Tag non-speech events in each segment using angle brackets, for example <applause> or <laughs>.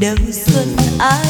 đầu xuân ai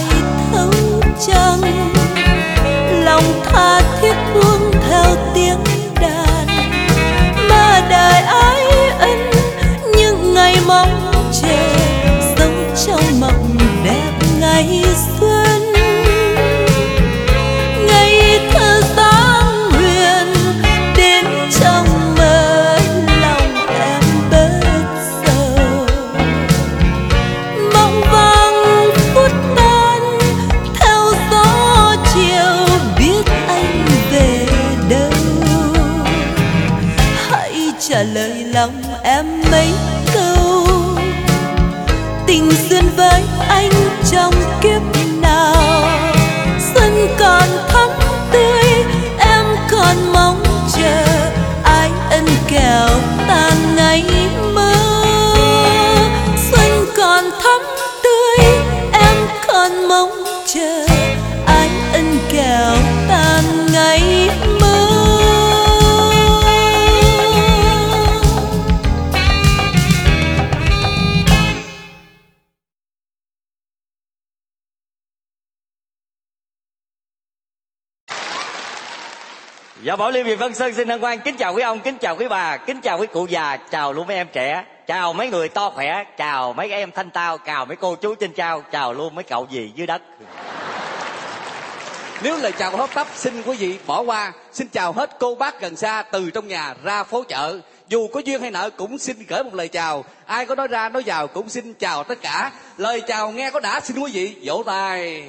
Dạ Bảo Liêm Việt Vân Sơn xin hân hoan kính chào quý ông, kính chào quý bà, kính chào quý cụ già, chào luôn mấy em trẻ, chào mấy người to khỏe, chào mấy em thanh tao, chào mấy cô chú trên trao, chào luôn mấy cậu gì dưới đất. Nếu lời chào hấp tấp xin quý vị bỏ qua. Xin chào hết cô bác gần xa từ trong nhà ra phố chợ. Dù có duyên hay nợ cũng xin gửi một lời chào. Ai có nói ra nói vào cũng xin chào tất cả. Lời chào nghe có đã xin quý vị vỗ tay.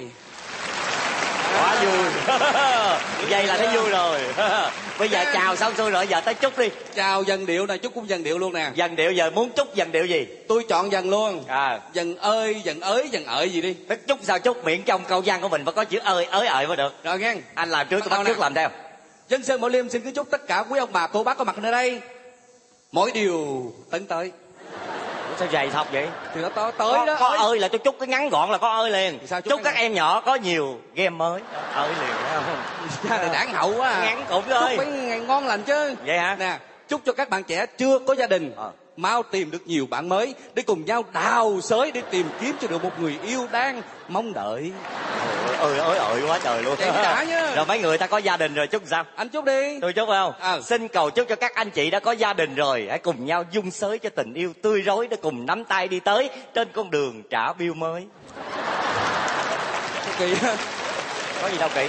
Quá vui. <laughs> Vậy là thấy vui rồi. <laughs> Bây giờ chào xong xuôi rồi, giờ tới chúc đi. Chào dần điệu nè, chúc cũng dần điệu luôn nè Dần điệu giờ muốn chúc dần điệu gì? Tôi chọn dần luôn À, Dần ơi, dần ới, dần ợi gì đi tức chúc sao chúc miệng trong câu văn của mình phải có chữ ơi ới ợi mới được. Rồi nghe Anh làm trước tôi Bắt trước làm theo. Dân Sơn Bảo Liêm xin kính chúc tất cả quý ông bà cô bác có mặt nơi đây Mỗi điều tấn tới sao dày thọc vậy? Thì nó tới tới có, đó. có ơi. ơi là tôi chúc cái ngắn gọn là có ơi liền. Thì sao chúc chúc các em nhỏ có nhiều game mới. Ơi liền thấy không? <laughs> Này đáng hậu quá à. ngắn cụm chúc thôi mấy ngày ngon lành chứ. Vậy hả? Nè chúc cho các bạn trẻ chưa có gia đình. Ờ. mau tìm được nhiều bạn mới để cùng nhau đào xới để tìm kiếm cho được một người yêu đang mong đợi. Ơi ơi ơi quá trời luôn. Vậy đã chứ. rồi mấy người ta có gia đình rồi chúc sao? Anh chúc đi. Tôi chúc không? Ờ. xin cầu chúc cho các anh chị đã có gia đình rồi hãy cùng nhau dung sới cho tình yêu tươi rối để cùng nắm tay đi tới trên con đường trả bill mới. Kỳ có gì đâu kỳ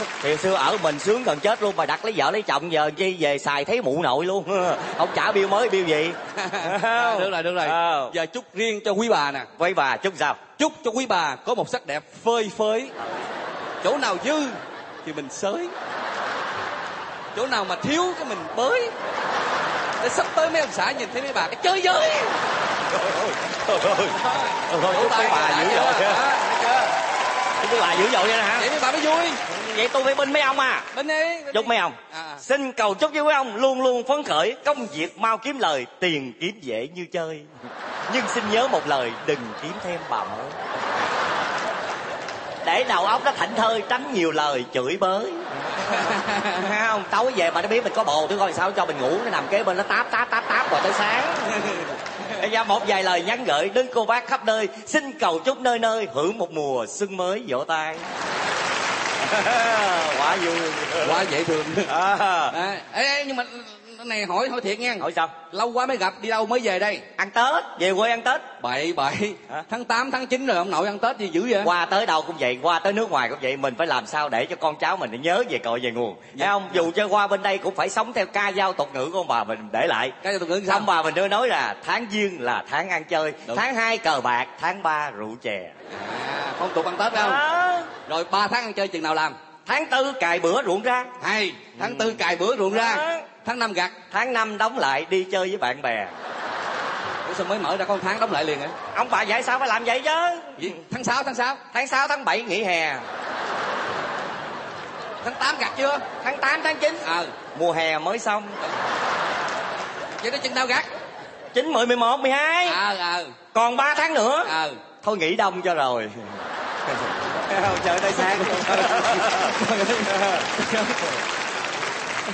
<laughs> thì xưa ở mình sướng gần chết luôn mà đặt lấy vợ lấy chồng giờ chi về xài thấy mụ nội luôn. <laughs> Không trả bill mới bill gì? <laughs> Được rồi được rồi. Ờ. giờ chúc riêng cho quý bà nè. Quay bà chúc sao? Chúc cho quý bà có một sắc đẹp phơi phới. Chỗ nào dư thì mình xới chỗ nào mà thiếu cái mình bới. Để sắp tới mấy ông xã nhìn thấy mấy bà cái chơi giới thôi thôi chúc mấy bà dữ dội chúc mấy bà dữ dội vậy nè hả? Vậy mấy bà mới vui vậy tôi phải binh mấy ông à? Bên đi bên chúc mấy ông. À. xin cầu chúc với mấy ông luôn luôn phấn khởi công việc mau kiếm lời tiền kiếm dễ như chơi. Nhưng xin nhớ một lời đừng kiếm thêm bà mới để đầu óc nó thảnh thơi tránh nhiều lời chửi bới. <laughs> Không? Tối về mà nó biết mình có bồ tôi coi sao cho mình ngủ nó nằm kế bên nó táp táp táp táp rồi tới sáng. Bây giờ một vài lời nhắn gửi đến cô bác khắp nơi. Xin cầu chúc nơi nơi hưởng một mùa xuân mới vỗ tay <laughs> quá vui. Quá dễ thương. À, à, ê, ê, nhưng mà này hỏi hỏi thiệt nha. Hỏi sao? Lâu quá mới gặp đi đâu mới về đây? Ăn tết về quê ăn tết. Bậy bậy. Hả? tháng 8, tháng 9 rồi ông nội ăn tết gì dữ vậy? Qua tới đâu cũng vậy qua tới nước ngoài cũng vậy mình phải làm sao để cho con cháu mình nhớ về cội về nguồn. Thấy không? Dù cho qua bên đây cũng phải sống theo ca dao tục ngữ của ông bà mình để lại. Cái tôi nghĩ sao? Ông bà mình đưa nói là tháng giêng là tháng ăn chơi Đúng. tháng hai cờ bạc tháng ba rượu chè à, phong tục ăn tết phải không? Đó. rồi ba tháng ăn chơi chừng nào làm? Tháng tư cài bữa ruộng ra. Hay tháng tư cài bữa ruộng ra. Đó. tháng năm gặt. Tháng năm đóng lại đi chơi với bạn bè. Ủa sao mới mở ra con tháng đóng lại liền hả ông bà dạy sao phải làm vậy chứ? Gì? tháng 6, tháng 6 tháng 6, tháng 7 nghỉ hè. Tháng 8 gặt chưa? Tháng 8, tháng 9 ờ mùa hè mới xong. Vậy đó chừng nào gặt? 9, 10, 11, 12 ờ ờ còn 3 tháng nữa. Ờ thôi nghỉ đông cho rồi. Không chờ tới sáng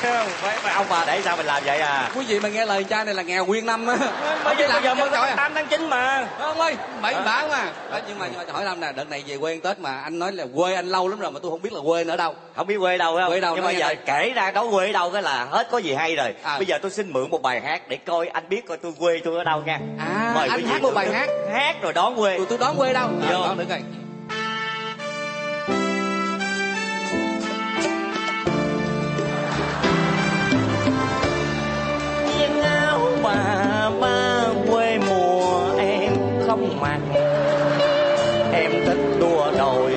Mấy, mấy ông bà để sao mình làm vậy à? Quý vị mà nghe lời cha này là nghèo nguyên năm á. Bây giờ, bây giờ mới có 8 tháng 9 mà. Ông ơi? Bảy bả mà. Đó, nhưng mà nhưng mà hỏi năm nè đợt này về quê ăn tết mà anh nói là quê anh lâu lắm rồi mà tôi không biết là quê anh ở đâu. Không biết quê đâu không? Quê đâu nhưng mà giờ kể ra đó quê đâu cái là hết có gì hay rồi. À. bây giờ tôi xin mượn một bài hát để coi anh biết coi tôi quê tôi ở đâu nha. À, anh quý vị hát một bài hát. hát rồi đón quê. Tôi, tôi đón quê đâu. À, đón được rồi ba ba quê mùa em không mặn. Em thích đua đồi,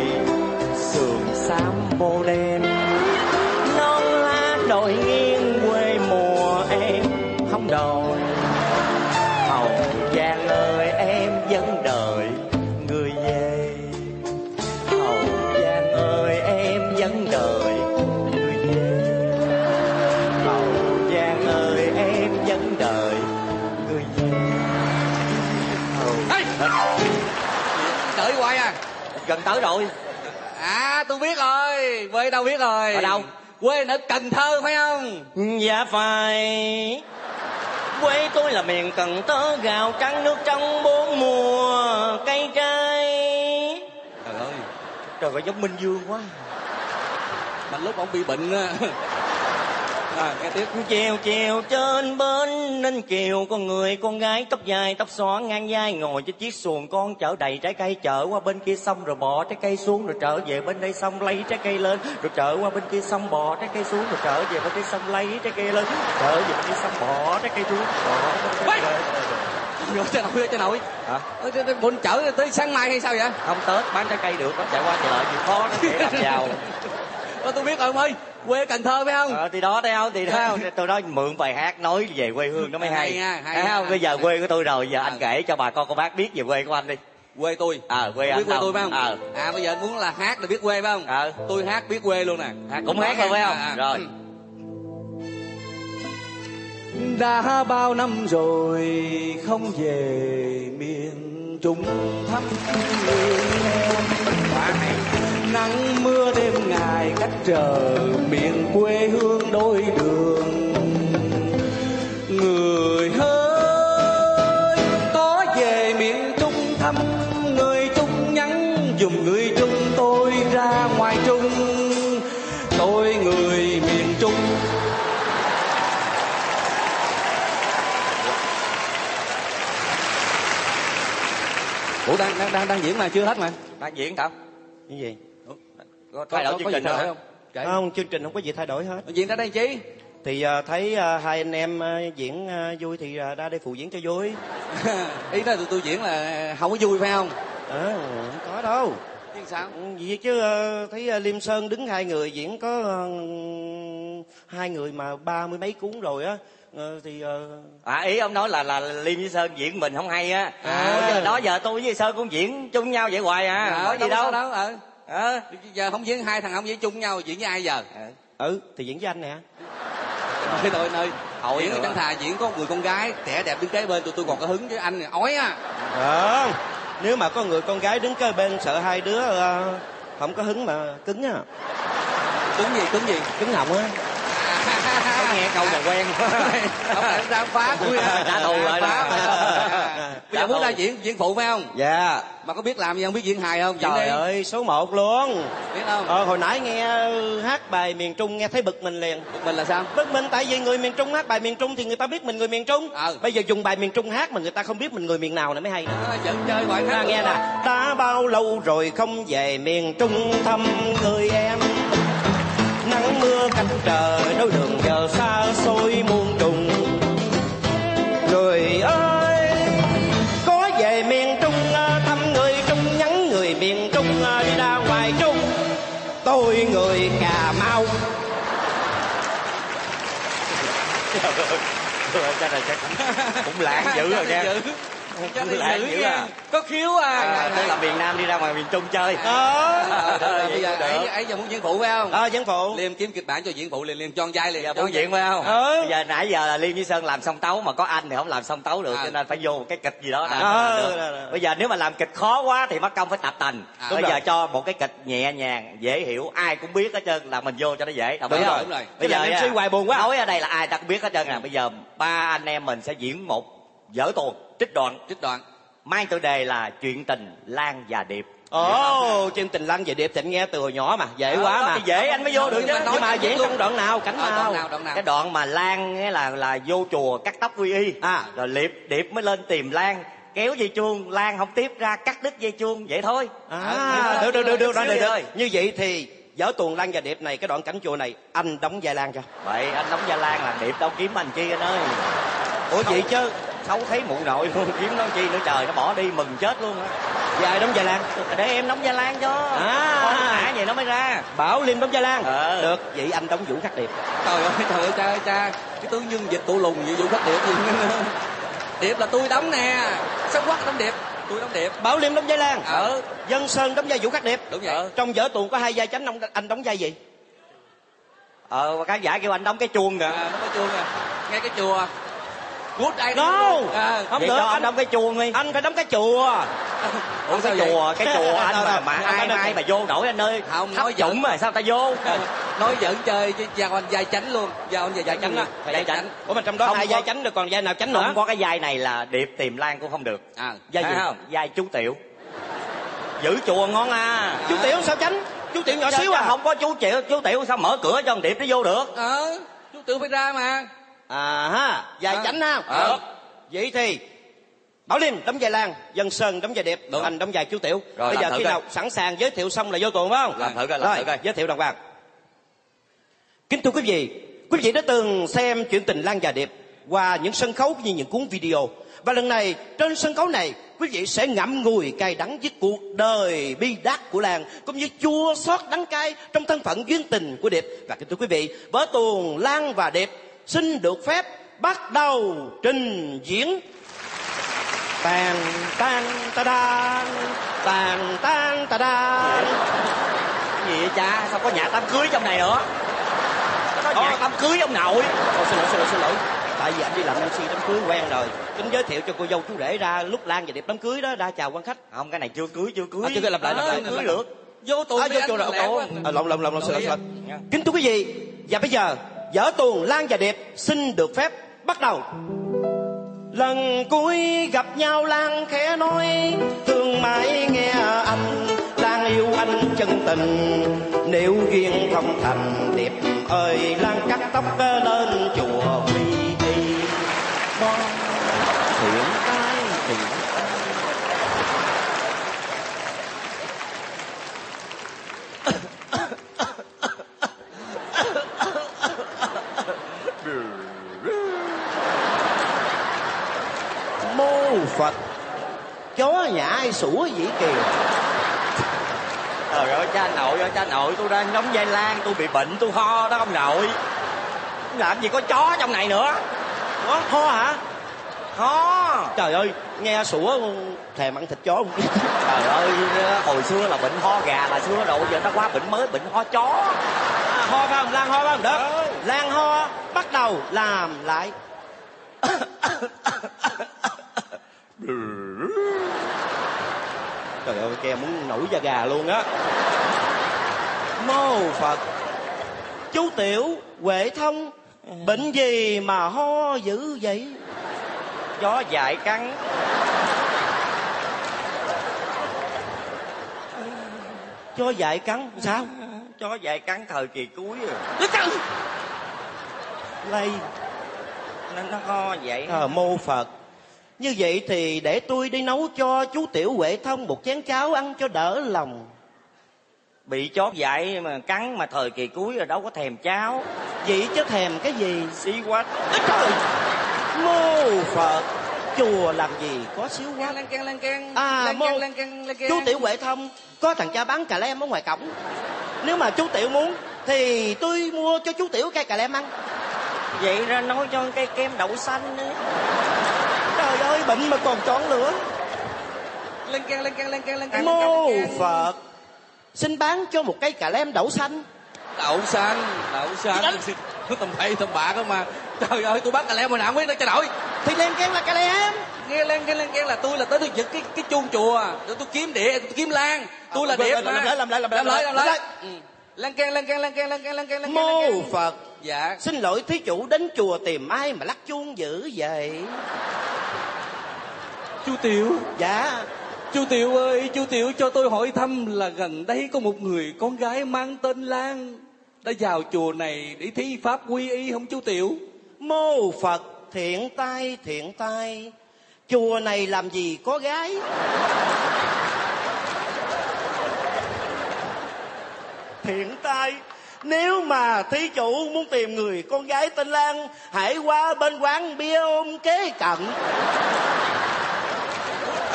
sườn xám bô đen Non lá đồi nghiêng quê mùa em không đòi Hậu Giang ơi, em vẫn đợi người về. Hậu Giang ơi, em vẫn đợi đợi hoài à. Gần tới rồi. À tôi biết rồi quê đâu biết rồi. Ở đâu? quê ở cần thơ phải không? Dạ phải. Quê tôi là miền Cần Thơ Gạo trắng nước trong bốn mùa Cây trái trời ơi Trời ơi giống Minh Dương quá. Mà lúc ông bị bệnh á à, nghe tiếp Chèo chèo trên bến. Ninh Kiều Con người con gái tóc dài tóc xõa ngang vai Ngồi trên chiếc xuồng con chở đầy trái cây Chở qua bên kia sông rồi bỏ trái cây xuống Rồi trở về bên đây sông lấy trái cây lên Rồi trở qua bên kia sông bỏ trái cây xuống Rồi trở về bên đây sông lấy trái cây lên Trở về bên kia sông bỏ trái cây xuống bỏ trái cây lên. rồi cho nội cho nội Hả? Bồn chở tới sáng mai hay sao vậy? Không Tết bán trái cây được đó Chạy qua chợ chịu khó nó làm giàu. Tôi biết rồi ông ơi quê cần thơ phải không? Ờ, thì đó thấy không? Thì đó tôi nói mượn bài hát nói về quê hương nó mới hay, Hay. nha, hay thấy không? Bây giờ quê của tôi rồi giờ anh Ờ. kể cho bà con cô bác biết về quê của anh đi. Quê tôi? Ờ quê biết anh quê đâu? tôi phải không? Ờ. À bây giờ anh muốn là hát là biết quê phải không? Ờ. tôi hát biết quê luôn nè. À, cũng hát luôn phải không? À, à. rồi. Đã bao năm rồi không về miền trung thăm người em Quá hay. Nắng mưa đêm ngày cách trở miền quê hương đôi đường. Người ơi có về miền trung thăm người trung nhắn dùm người trung tôi ra ngoài trung. Tôi người miền trung. Ủa đang đang đang đang diễn mà chưa hết mà? Đang diễn tao cái gì có thay đổi chương trình rồi không? Kể. không chương trình không có gì thay đổi hết. Diễn ra đây chi? Thì à, thấy à, hai anh em à, diễn à, vui thì à, ra đây phụ diễn cho vui. <laughs> Ý là tụi tôi diễn là không có vui phải không? À, không có đâu. Chứ sao? Ừ, gì chứ à, thấy à, liêm sơn đứng hai người diễn có à, hai người mà ba mươi mấy cuốn rồi á. Ờ, thì à, à ý ông nói là là liêm với sơn diễn mình không hay á. À. Chứ đó giờ tôi với sơn cũng diễn chung nhau vậy hoài à. Có gì đâu đâu. ờ Ờ. giờ không diễn hai thằng không diễn chung nhau diễn với ai giờ? Ừ thì diễn với anh nè. Nơi nơi nơi Hội diễn chẳng thà diễn có người con gái trẻ đẹp đứng kế bên tụi tôi còn có hứng với anh ói à không nếu mà có người con gái đứng kế bên sợ hai đứa à, không có hứng mà cứng á. Cứng gì cứng gì? Cứng họng á nghe câu này quen quá không phải ra phá vui à? trả thù lại phá bây giờ muốn ra diễn diễn phụ phải không? Dạ. Mà có biết làm gì không? Biết diễn hài không? Diễn trời đi. ơi số 1 luôn. Biết không? Ờ, hồi nãy nghe ờ, hát bài miền trung nghe thấy bực mình liền. Mình là sao? Bực mình tại vì người miền trung hát bài miền trung thì người ta biết mình người miền trung. Ừ. bây giờ dùng bài miền trung hát mà người ta không biết mình người miền nào này mới hay. À, giận chơi Ta hát nghe nè. đã bao lâu rồi không về miền trung thăm người em mưa cách trời đôi đường giờ xa xôi muôn trùng. Người ơi có về miền trung à, thăm người trung nhắn người miền trung à, đi ra ngoài trung. Tôi người cà mau. Cái này chắc cũng lãng dữ rồi nha <laughs> Lãng dữ dữ nha có khiếu à. À, tức là miền nam đi ra ngoài miền trung chơi. Ờ, ờ, bây giờ ấy ấy giờ muốn diễn phụ phải không? À, dân phụ. Liêm kiếm kịch bản cho diễn phụ liền liêm cho vai liền cho muốn diễn phải không? Ừ. bây giờ nãy giờ là liêm với sơn làm song tấu mà có anh thì không làm song tấu được À. cho nên phải vô một cái kịch gì đó À, rồi. bây giờ nếu mà làm kịch khó quá thì mất công phải tập tành. À, bây giờ cho một cái kịch nhẹ nhàng dễ hiểu ai cũng biết hết trơn là mình vô cho nó dễ đồng ý Đúng rồi, không đúng rồi. bây giờ MC hoài buồn quá. nói ở đây là ai ta cũng biết hết trơn à. Bây giờ ba anh em mình sẽ diễn một dở tuồng trích đoạn. Trích đoạn. Mang tựa đề là chuyện tình lan và điệp. Ồ chương trình lăng về điệp thịnh nghe từ hồi nhỏ mà dễ Ờ, quá mà. thì dễ anh mới vô được chứ. mà nhưng mà nói luôn. trong đoạn nào cảnh Ờ, nào đoạn nào? đoạn nào? Cái đoạn mà lan nghĩa là là vô chùa cắt tóc quy y. À. rồi liệp điệp mới lên tìm lan. Kéo dây chuông lan không tiếp ra cắt đứt dây chuông vậy thôi. À được được được được được, được, thôi. như vậy thì vở tuồng lăng và điệp này cái đoạn cảnh chùa này anh đóng vai lan cho. Vậy anh đóng gia lan là điệp đâu kiếm anh chi anh ơi? Ủa vậy chứ xấu thấy mụ nội luôn kiếm nó chi nữa trời nó bỏ đi mừng chết luôn. Á và ai đóng vai lan? Để em đóng gia lan cho. À. hả vậy nó mới ra. Bảo liêm đóng vai lan. Ờ. được vậy anh đóng vũ khắc điệp. Trời ơi trời ơi cha ơi cha. Cái tướng nhân dịch tụ lùng vậy vụ khách điệp gì <laughs> điệp là tôi đóng nè. Sao quắc đóng điệp. Tôi đóng điệp. Bảo liêm đóng vai lan. Ờ. Dân sơn đóng vai vũ khắc điệp. Đúng vậy. Trong vở tuồng có hai vai chánh ông anh đóng vai gì? Ờ khán giả kêu anh đóng cái chuông kìa. À, nó có chuông à nghe cái chùa cút ai No. à, Không được, cho anh- đóng cái chuông đi. anh phải đóng cái chùa. Ủa sao cái vậy? chùa, cái chùa <laughs> anh mà, mà ai ai mà vô nổi anh ơi. Không, nói dũng mà sao ta vô? <laughs> Nói giỡn chơi chứ giao anh vai chánh luôn. Giao anh vai chánh á. Vai chánh. chánh. Ủa mà trong đó Không hai vai chánh rồi còn vai nào chánh nữa? Không có cái vai này là điệp tìm lan cũng không được. À vai gì? không? Vai chú Tiểu. Giữ chùa ngon à. Chú tiểu sao chánh? Chú tiểu nhỏ xíu à? Không có chú Tiểu, chú Tiểu sao mở cửa cho điệp nó vô được? Ờ chú tự phải ra mà à ha vai Ờ. chánh ha. Được. vậy thì bảo liêm đóng vai lan dân sơn đóng vai điệp Đúng. anh đóng vai chú tiểu Rồi, bây giờ khi coi. nào sẵn sàng giới thiệu xong là vô tuồng phải không Làm thử coi, làm rồi thử coi. giới thiệu đàng hoàng kính thưa quý vị quý vị đã từng xem chuyện tình lan và điệp qua những sân khấu như những cuốn video và lần này trên sân khấu này quý vị sẽ ngậm ngùi cay đắng với cuộc đời bi đát của Lan cũng như chua xót đắng cay trong thân phận duyên tình của Điệp và kính thưa quý vị vở tuồng Lan và Điệp xin được phép bắt đầu trình diễn. Tàn tan ta đan tàn tan ta đan gì vậy cha? Sao có nhà đám cưới trong này nữa? Có Ờ. nhà đám cưới ông nội. Ồ, xin lỗi xin lỗi xin lỗi. Tại vì anh đi làm mc đám cưới quen rồi. Tính giới thiệu cho cô dâu chú rể ra lúc lan và đẹp đám cưới đó. Ra chào quan khách. Không cái này chưa cưới chưa cưới. À, chưa cưới, làm lại, làm lại, cưới làm lại. được vô tù à, vô chỗ quá. à, lộn lộn lộn lộn xin lỗi, xin lỗi. Kính thưa quý vị và bây giờ vở tuồng lan và đẹp xin được phép bắt đầu. Lần cuối gặp nhau lan khẽ nói, thương mãi nghe anh lan yêu anh chân tình. Nếu duyên không thành đẹp ơi lan cắt tóc lên chùa quy y bon thiện tai thiện mô phật. Chó nhà ai sủa vậy kìa? Trời ơi cha nội ơi cha nội tôi đang đóng vai lan tôi bị bệnh tôi ho đó ông nội. Làm gì có chó trong này nữa? Ủa, ho hả? Ho. Trời ơi nghe sủa thèm ăn thịt chó không? <laughs> Trời ơi hồi xưa là bệnh ho gà là xưa rồi giờ nó qua bệnh mới bệnh ho chó. À, ho phải không? Lan ho phải không? Đó lan ho bắt đầu làm lại <coughs> trời ơi kè muốn nổi da gà luôn á. Mô phật. Chú tiểu huệ thông bệnh gì mà ho dữ vậy? Chó dại cắn. Cho dại cắn sao? Chó dại cắn thời kỳ cuối rồi. Lây. Nên nó ho vậy. À, mô phật như vậy thì để tôi đi nấu cho chú tiểu huệ thông một chén cháo ăn cho đỡ lòng. Bị chó dại mà cắn mà thời kỳ cuối rồi đâu có thèm cháo. Vậy chứ thèm cái gì? Xí quách. Trời mô phật. Chùa làm gì có xíu quá lan can lan can À, lan mô- can lan can lan can chú tiểu huệ thông có thằng cha bán cà lem ở ngoài cổng. Nếu mà chú tiểu muốn thì tôi mua cho chú tiểu cây cà lem ăn. Vậy ra nói cho cây kem đậu xanh nữa ơi bệnh mà còn chọn lửa lan can lan can lan can lan can mô phật. Xin bán cho một cây cà lem đậu xanh. Đậu xanh đậu xanh. tầm bậy tầm bạ không mà. Trời ơi tôi bắt cà lem mà nào biết nữa trời nội thì len ken là cà lem. Nghe lan can lan can là tôi là tới tôi giật cái cái chuông chùa. Rồi tôi kiếm địa tôi kiếm lan. Tôi là À, làm mà. lại, làm lại, làm lại, làm lại làm lại. Ừ. lan can lan can lan can lan can lan can mô phật. Dạ. Xin lỗi thí chủ đến chùa tìm ai mà lắc chuông dữ vậy chú tiểu. Dạ. Chú tiểu ơi chú tiểu cho tôi hỏi thăm là gần đây có một người con gái mang tên lan đã vào chùa này để thi pháp quy y không chú tiểu? Mô phật thiện tai thiện tai. Chùa này làm gì có gái? Thiện tai. Nếu mà thí chủ muốn tìm người con gái tên lan hãy qua bên quán bia ôm kế cận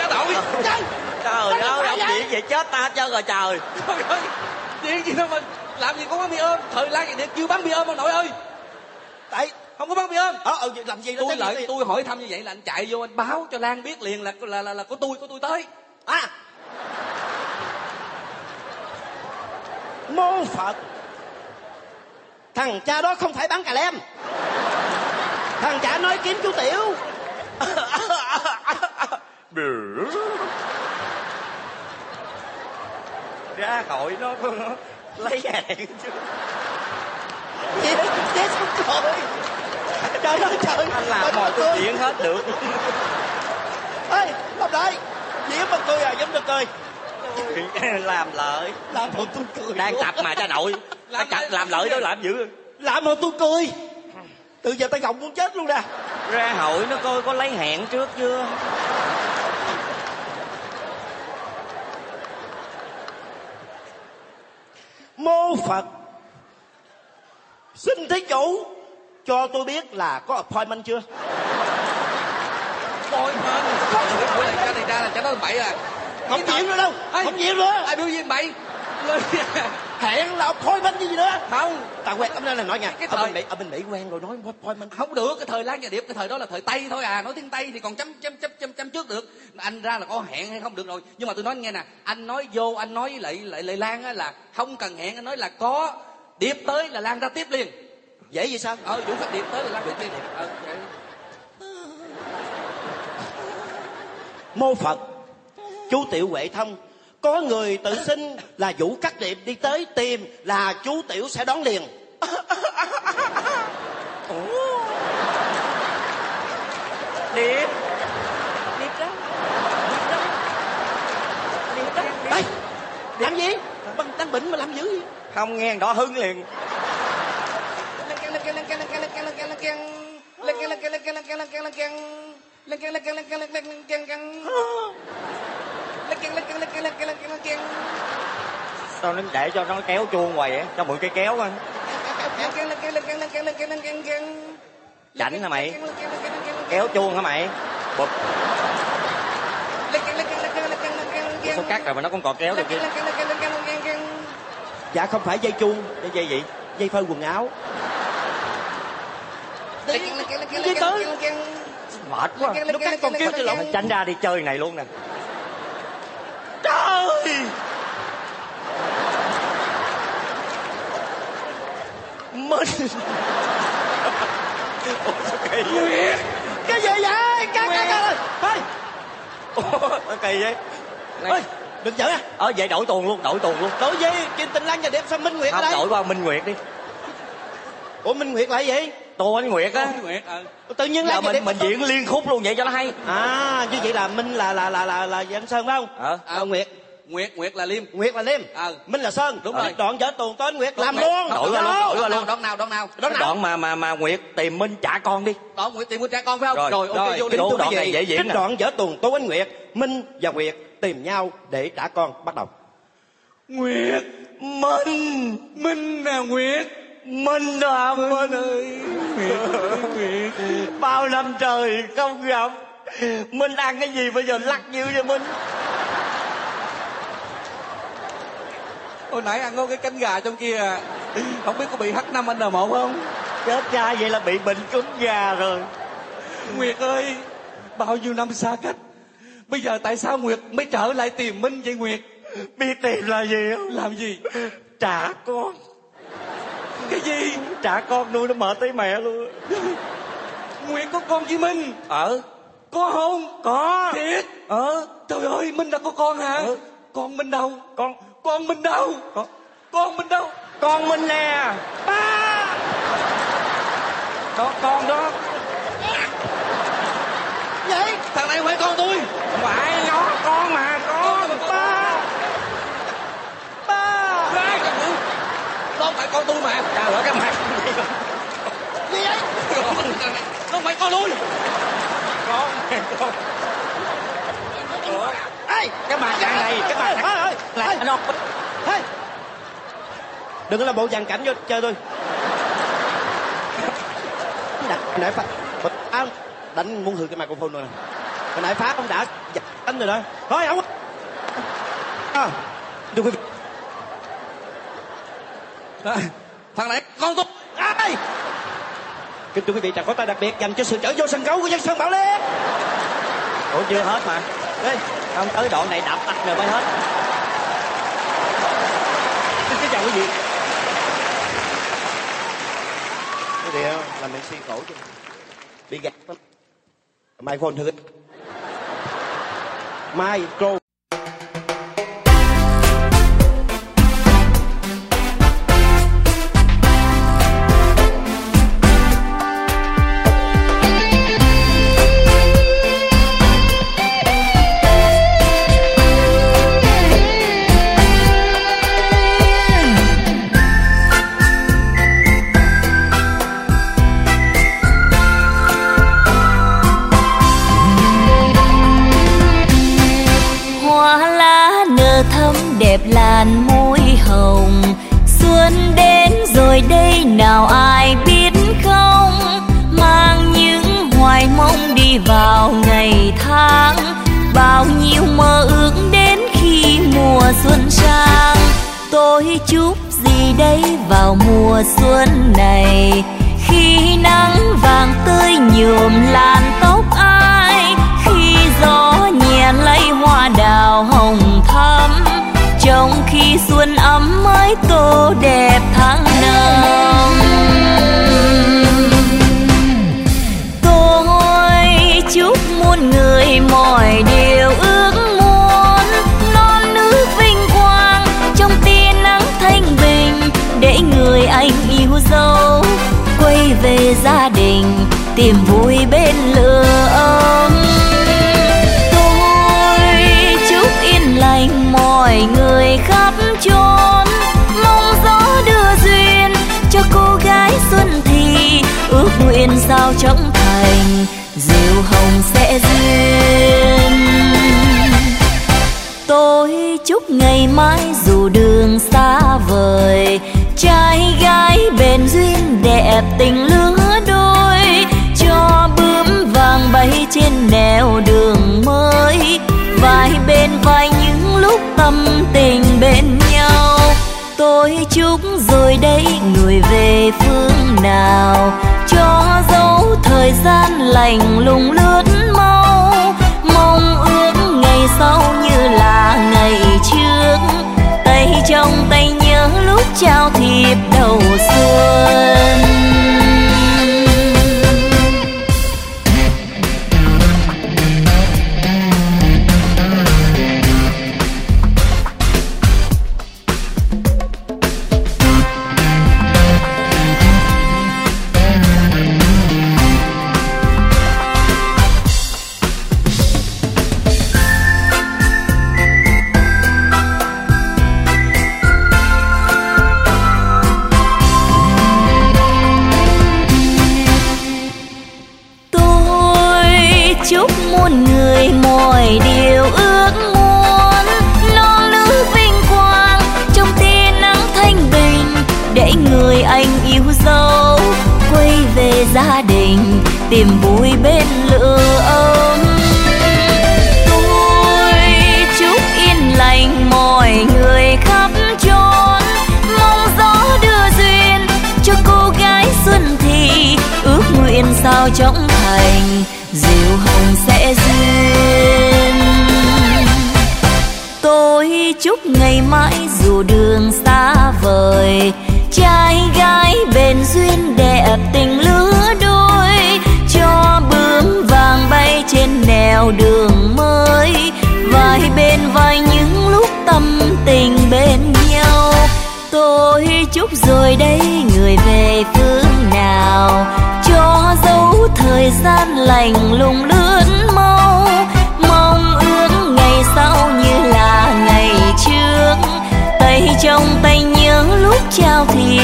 cá đội Trời! ơi ông điện vậy. chết ta hết trơn rồi trời. Trời ơi, chuyện gì đâu mà làm gì có bán bia ôm. Thời lan vậy chưa bán bia ôm ông nội ơi. Tại không có bán bia ôm. Ờ ờ, làm gì tôi lợi tôi hỏi thăm như vậy là anh chạy vô anh báo cho lan biết liền là là là, là có tôi có tôi tới. À. Mô phật. Thằng cha đó không phải bán cà lem. Thằng cha nói kiếm chú tiểu <laughs> ra hội nó, nó <laughs> lấy hàng chứ. Chết chết không rồi trời ơi trời. Anh làm mọi cái chuyện hết được. Ê làm lại diễn mà cười à giống được cười. <laughs> Làm lợi. Làm mà tôi cười đang tập mà cha nội. <laughs> Làm làm, lại- làm lợi đó làm dữ. làm mà tôi cười. Từ giờ tay gọng muốn chết luôn nè. Ra hội nó coi có lấy hẹn trước chưa mô phật. Xin thí chủ cho tôi biết là có appointment chưa? Men Bữa này cha này ra là cha nói bậy à không diễn nữa đâu Ê, không diễn nữa. ai biểu diễn bậy hẹn là appointment cái gì nữa? Không ta quen ông nên là nói nha cái thời... ở bên mỹ ở bên mỹ quen rồi nói appointment không được cái thời lan nhà điệp cái thời đó là thời tây thôi à. Nói tiếng tây thì còn chấm chấm chấm chấm chấm trước được. Anh ra là có hẹn hay không được rồi. Nhưng mà tôi nói nghe nè anh nói vô anh nói với lại lại lại lan á là không cần hẹn anh nói là có điệp tới là lan ra tiếp liền. Dễ vậy sao? Ờ vũ khách điệp tới là lan được tiếp. Liền ờ, mô phật chú tiểu huệ thông có người tự xưng là vũ cắt điệp đi tới tìm là chú tiểu sẽ đón liền điệp điệp đó điệp đó điệp đó Ê, làm gì bằng đang bệnh mà làm dữ gì không nghe đó hứng liền sao nó để cho nó kéo chuông hoài vậy cho mượn cây kéo á chảnh hả mày kéo chuông hả mày bụp số cắt rồi mà nó cũng còn kéo được kia dạ không phải dây chuông cái dây gì dây phơi quần áo Gì tới? mệt quá lúc cắt còn kêu cho lộn tránh ra đi chơi này luôn nè mình. Ủa, sao kỳ vậy? cái gì vậy cắt cắt cắt thôi Ủa, sao kỳ vậy? Ơi đừng giỡn à ờ vậy đổi tuồng luôn đổi tuồng luôn. Đổi gì? Chuyện tình lan và đẹp sao minh nguyệt ở không đây? đổi qua minh nguyệt đi. Ủa minh nguyệt là gì? Tô anh nguyệt á. Nguyệt, ờ. tự nhiên giờ lan và mình đẹp mình diễn liên khúc luôn vậy cho nó hay. À như vậy là minh là là là là là anh sơn phải không? Ờ. À, nguyệt Nguyệt, Nguyệt là Liêm. nguyệt là liêm Ờ. minh là sơn Đúng rồi. đoạn vở tuồng tới nguyệt làm luôn Đổi qua luôn, đổi qua luôn. Đón nào, đón nào. Đón nào? đoạn mà mà mà nguyệt tìm minh trả con đi Đón Nguyệt tìm con trẻ con phải không? Rồi, Rồi, ok, vô đoạn này dễ diễn đoạn vở tuồng tô ánh nguyệt minh và nguyệt tìm nhau để trả con bắt đầu Nguyệt, minh Minh nè Nguyệt. minh à minh ơi, Nguyệt, Nguyệt. bao năm trời không gặp minh ăn cái gì bây giờ lắc dữ vậy minh Hồi nãy ăn có cái cánh gà trong kia à. Không biết có bị H5N1 không? chết cha vậy là bị bệnh cúm gà rồi Nguyệt ơi, bao nhiêu năm xa cách. Bây giờ tại sao Nguyệt mới trở lại tìm Minh vậy Nguyệt? biết tìm là gì không Làm gì? trả con Cái gì? trả con nuôi nó mở tới mẹ luôn Nguyệt có con với Minh? ờ Có không? có Thiệt? ờ Trời ơi, Minh đã có con hả? Ừ. Con Minh đâu? con Con Minh đâu? con Con Minh đâu? con minh nè ba đó con đó Vậy? Thằng này phải con tôi. không phải nó con mà con ba ba. Nó không phải con tôi mà. trời ơi cái mặt Gì vậy? Nó phải con tôi. con con Ủa? Cái mặt dạng này cái mặt ơi ơi là anh không! Đừng có làm bộ dàn cảnh vô chơi tôi. Đặt nãy phá à, đánh muốn hư cái microphone rồi nè. Hồi nãy phá ông đã giật đánh rồi đó. Thôi không. À, thưa quý vị. À, Thằng này con tôi. Ai? Kính thưa quý vị, tràng có tay đặc biệt dành cho sự trở vô sân khấu của dân Sơn Bảo Lê. ủa chưa hết mà Đây, không tới đoạn này đạp tắt rồi mới hết xin chào quý vị. Quý vị ơi, làm suy khổ chứ. Bị gạt lắm. Microphone mai Micro. xuân ấm mới tô đẹp tháng năm. Tôi chúc muôn người mọi điều ước muốn. Non nước vinh quang trong tia nắng thanh bình, để người anh yêu dấu, quay về gia đình, tìm vui trong thành, diều hồng sẽ duyên. Tôi chúc ngày mai dù đường xa vời, trai gái bền duyên đẹp tình lứa đôi, cho bướm vàng bay trên nẻo đường mới, vai bên vai những lúc tâm tình bên nhau tôi chúc rồi đây người về phương nào. Cho dấu thời gian lành lùng lướt mau, mong ước ngày sau như là ngày trước. Tay trong tay nhớ lúc trao thiệp đầu xuân.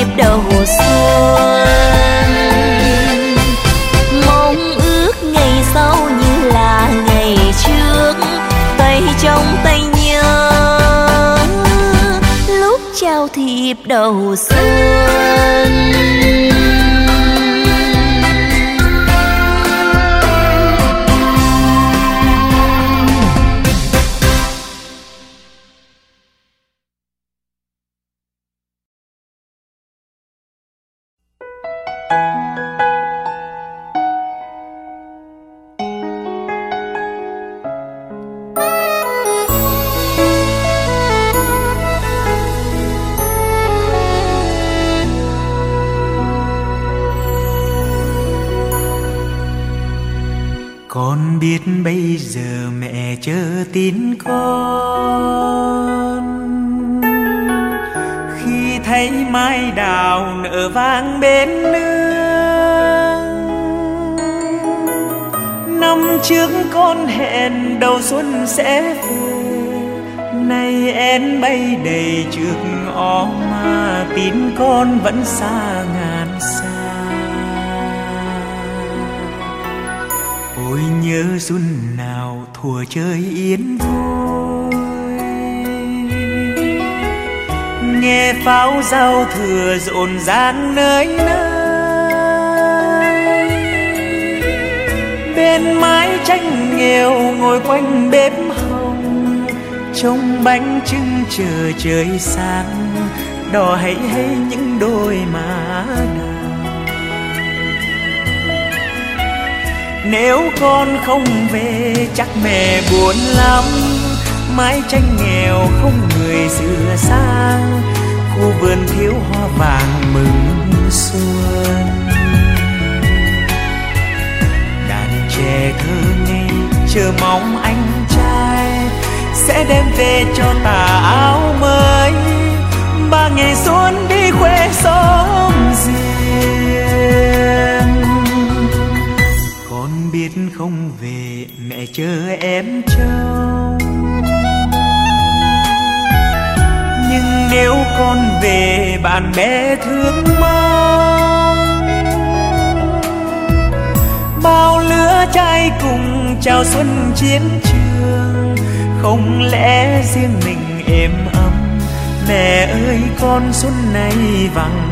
Đẹp đầu xuân. Mong ước ngày sau như là ngày trước, tay trong tay nhớ. Lúc trao thiệp đầu xuân. Xuân sẽ về. Nay én bay đầy trước ó mà tin con vẫn xa ngàn xa. Ôi nhớ xuân nào thùa chơi yên vui. Nghe pháo giao thừa rộn ràng nơi nơi. Bên mái tranh nghèo ngồi quanh bếp hồng. Trông bánh trưng chờ trời sáng đỏ hãy hay những đôi má đào. Nếu con không về, chắc mẹ buồn lắm. Mái tranh nghèo không người sửa sang, khu vườn thiếu hoa vàng mừng xuân. về thơ nghi, chờ mong anh trai sẽ đem về cho ta áo mới. Ba ngày xuân đi quê xóm riêng con biết không về mẹ chờ em trông. Nhưng nếu con về bạn bè thương mong bao lứa trai cùng chào xuân chiến trường. Không lẽ riêng mình êm ấm? Mẹ ơi, con xuân này vắng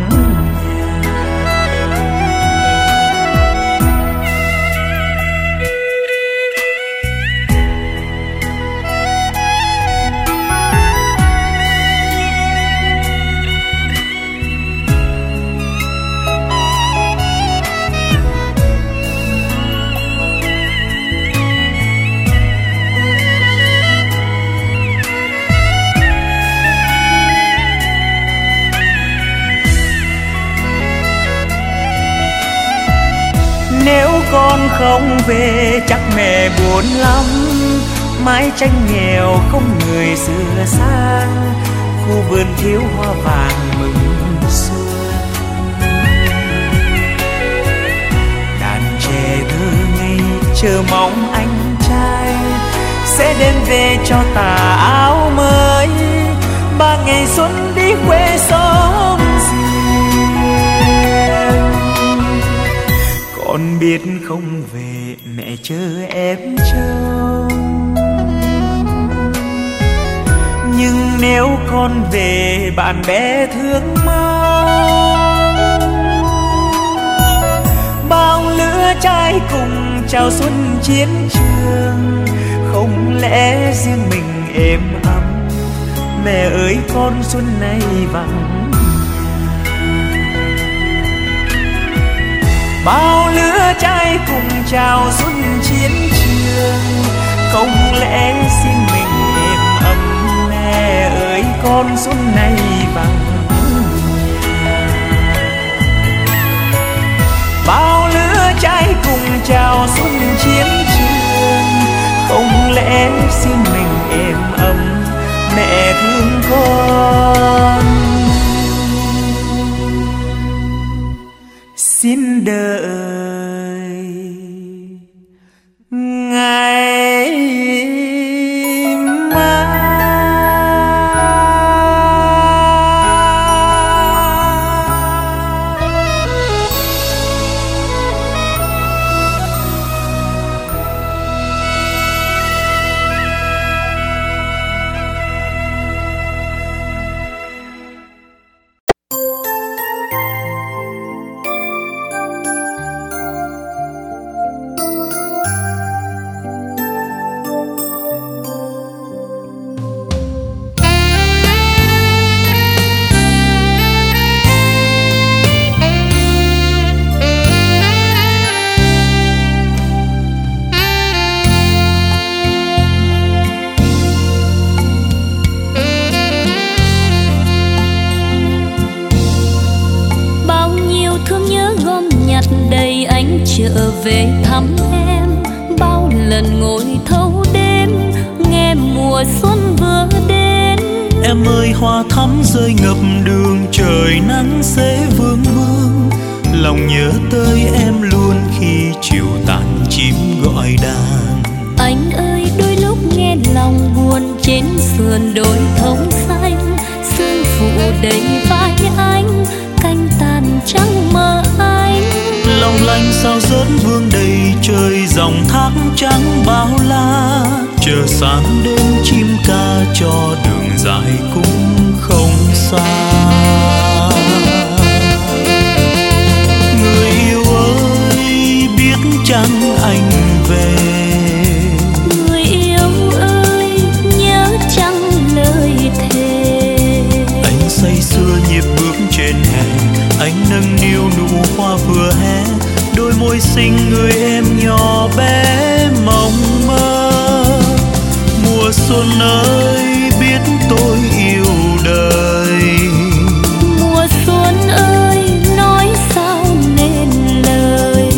mái tranh nghèo không người xưa sang, khu vườn thiếu hoa vàng mừng xuân. Đàn trẻ thơ ngây chờ mong anh trai, sẽ đem về cho tà áo mới. Ba ngày xuân đi quê xóm con biết không về mẹ chờ em trông nhưng nếu con về, bạn bè thương mong. Bao lứa trai cùng chào xuân chiến trường, không lẽ riêng mình êm ấm? Mẹ ơi, con xuân này vắng. Bao lứa trai cùng chào xuân chiến trường, không lẽ riêng mình con xuân này bằng. Bao lứa cháy cùng chào xuân chiến trường, không lẽ xin mình êm ấm mẹ thương con? Xin đợi trở về thăm em. Bao lần ngồi thâu đêm nghe mùa xuân vừa đến. Em ơi hoa thắm rơi ngập đường trời nắng sẽ vương vương. Lòng nhớ tới em luôn khi chiều tàn chim gọi đàn. Anh ơi đôi lúc nghe lòng buồn trên sườn đồi thông xanh. Sương phủ đầy vai anh canh tàn trắng mơ anh Lanh sao rớt vương đầy trời dòng thác trắng bao la. Chờ sáng đêm chim ca cho đường dài cũng không xa. Người yêu ơi biết chăng anh về? Người yêu ơi nhớ chăng lời thề? Anh say sưa nhịp bước trên hè anh nâng niu nụ hoa vừa môi xinh người em nhỏ bé mong mơ. Mùa xuân ơi biết tôi yêu đời. Mùa xuân ơi nói sao nên lời?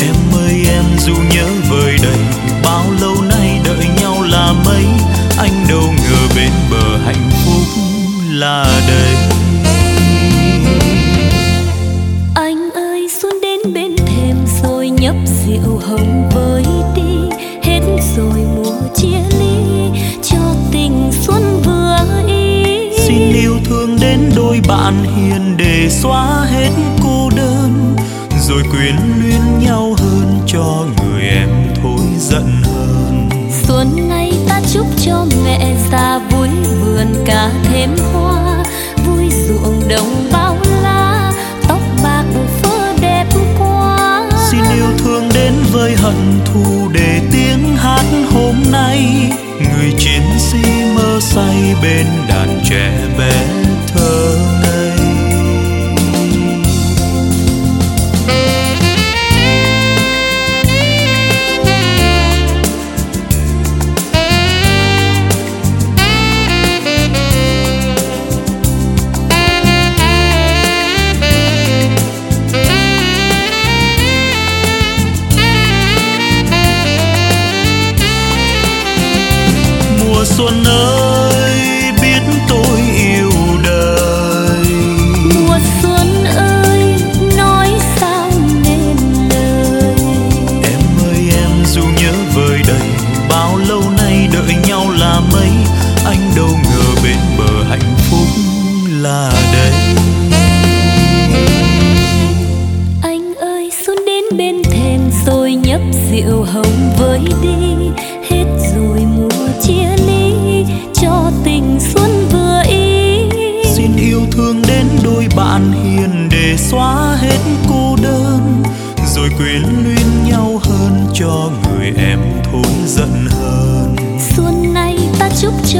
Em ơi em dù nhớ vời đầy bao lâu nay đợi nhau là mấy? Anh đâu ngờ bên bờ hạnh phúc là đây để xóa hết cô đơn rồi quyến luyến nhau hơn cho người em thôi giận hơn xuân nay ta chúc cho mẹ già vui vườn cả thêm hoa vui ruộng đồng bao la tóc bạc phơ đẹp quá. Xin yêu thương đến với hận thù để tiếng hát hôm nay người chiến sĩ mơ say bên đàn trẻ bé anh đâu ngờ bên bờ hạnh phúc là đây. Anh ơi xuân đến bên thềm rồi nhấp rượu hồng với đi. Hết rồi mùa chia ly cho tình xuân vừa ý. Xin yêu thương đến đôi bạn hiền để xóa hết cô đơn rồi quyến luyến nhau hơn cho người em thôi giận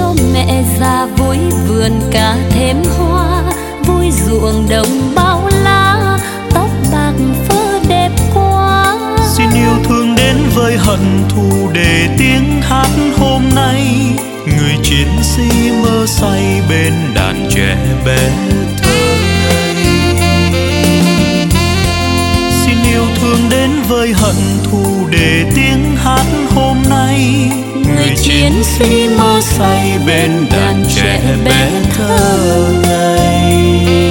cho mẹ già vui vườn cả thêm hoa, vui ruộng đồng bao la, tóc bạc phơ đẹp quá. Xin yêu thương đến với hận thù để tiếng hát hôm nay, người chiến sĩ mơ say bên đàn trẻ bé thơ. Xin yêu thương đến với hận thù để tiếng hát hôm nay người chiến sĩ mơ say bên đàn trẻ bé thơ ngây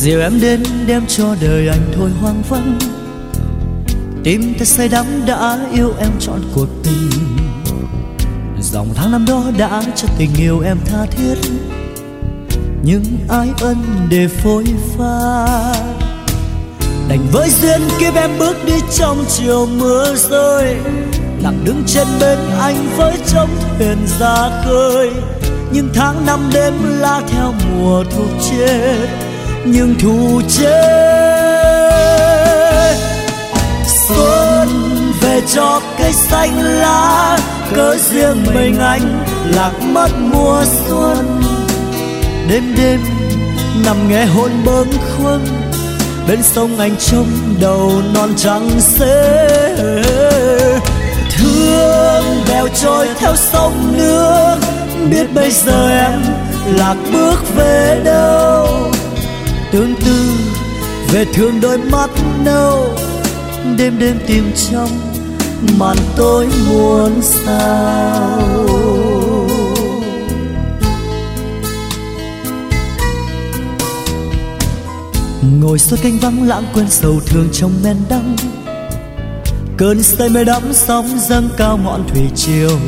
Dìu em đến đem cho đời anh thôi hoang vắng. Tim ta say đắm đã yêu em trọn cuộc tình. Dòng tháng năm đó đã cho tình yêu em tha thiết. Nhưng ai ân để phôi pha? Đành với duyên kiếp em bước đi trong chiều mưa rơi. Lặng đứng trên bên anh với trong thuyền ra khơi. Nhưng tháng năm đêm la theo mùa thuộc chết. Nhưng thu chết Xuân về cho cây xanh lá, Cớ riêng mình anh lạc mất mùa xuân. Đêm đêm nằm nghe hôn bâng khuâng, bên sông anh trông đầu non trắng xế. Thương bèo trôi theo sông nước, biết bây giờ em lạc bước về đâu tương tư, về thương đôi mắt nâu. Đêm đêm tìm trong màn tối muôn sao. Ngồi suốt canh vắng lãng quên sầu thương trong men đắng. Cơn say mê đắm sóng dâng cao ngọn thủy triều.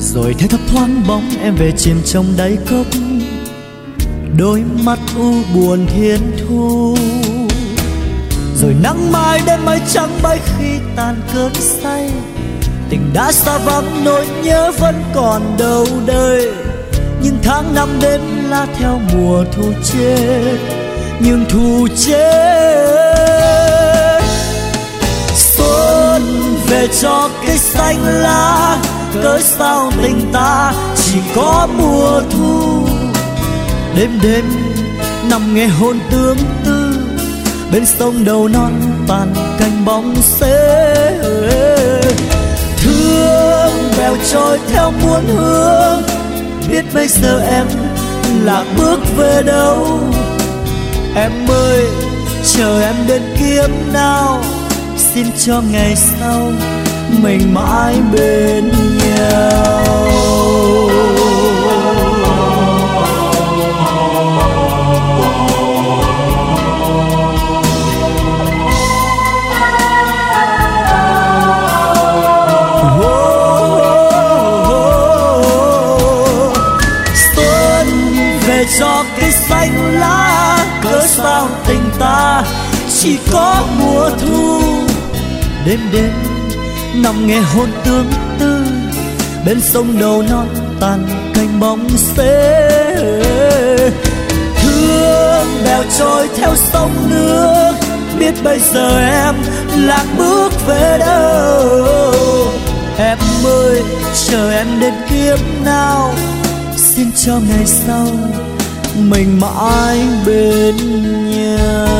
Rồi thấy thấp thoáng bóng em về chìm trong đáy cốc đôi mắt u buồn hiền thu. Rồi nắng mai đêm mai trắng bay khi tàn cơn say. Tình đã xa vắng, nỗi nhớ vẫn còn đâu đây. Nhưng tháng năm đến là theo mùa thu chết. Nhưng thu chết. Xuân về cho cây xanh lá, cớ sao tình ta chỉ có mùa thu? Đêm đêm nằm nghe hôn tương tư, bên sông đầu non tàn cành bóng xế. Thương bèo trôi theo muôn hương biết bây giờ em là bước về đâu. Em ơi, chờ em đến kiếm nào, xin cho ngày sau mình mãi bên nhau. Chỉ có mùa thu. Đêm đêm, nằm nghe hôn tương tư, bên sông đầu non tàn cành bóng xế. Thương bèo trôi theo sông nước, biết bây giờ em lạc bước về đâu. Em ơi, chờ em đến kiếp nào, xin cho ngày sau, mình mãi bên nhau.